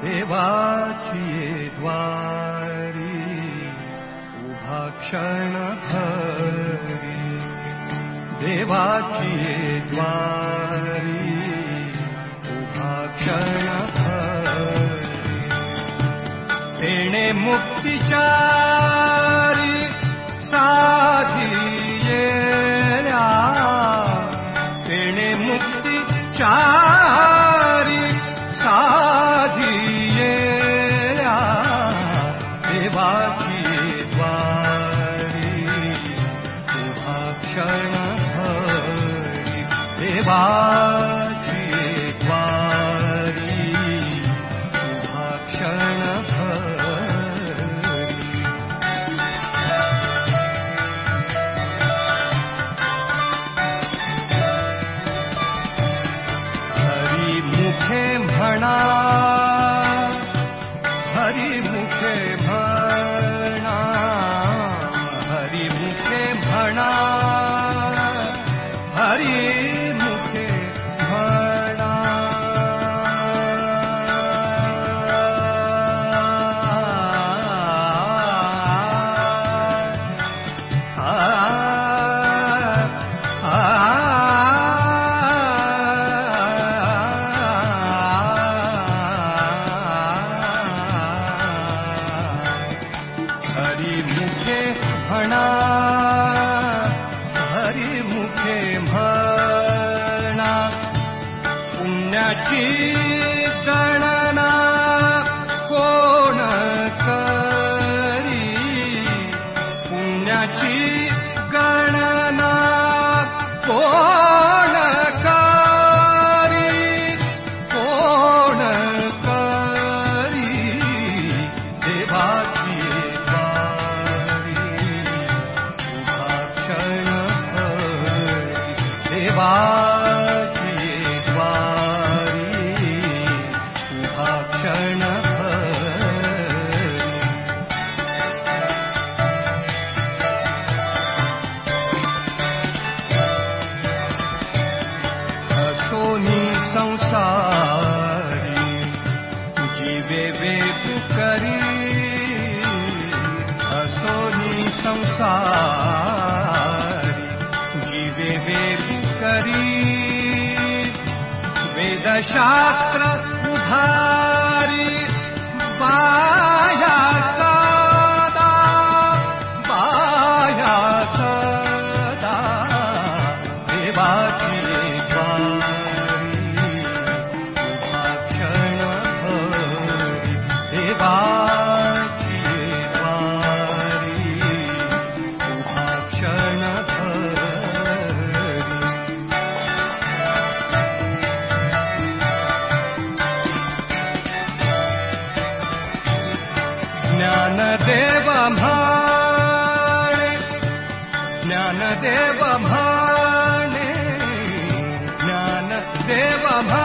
देवाचिद्वारि उभाण देवाचि द्वारि उभा णे मुक्ति च पुण्याची गणना. को ेदकरी वेदशास्त्र शुभा सेवा भा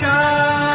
shine.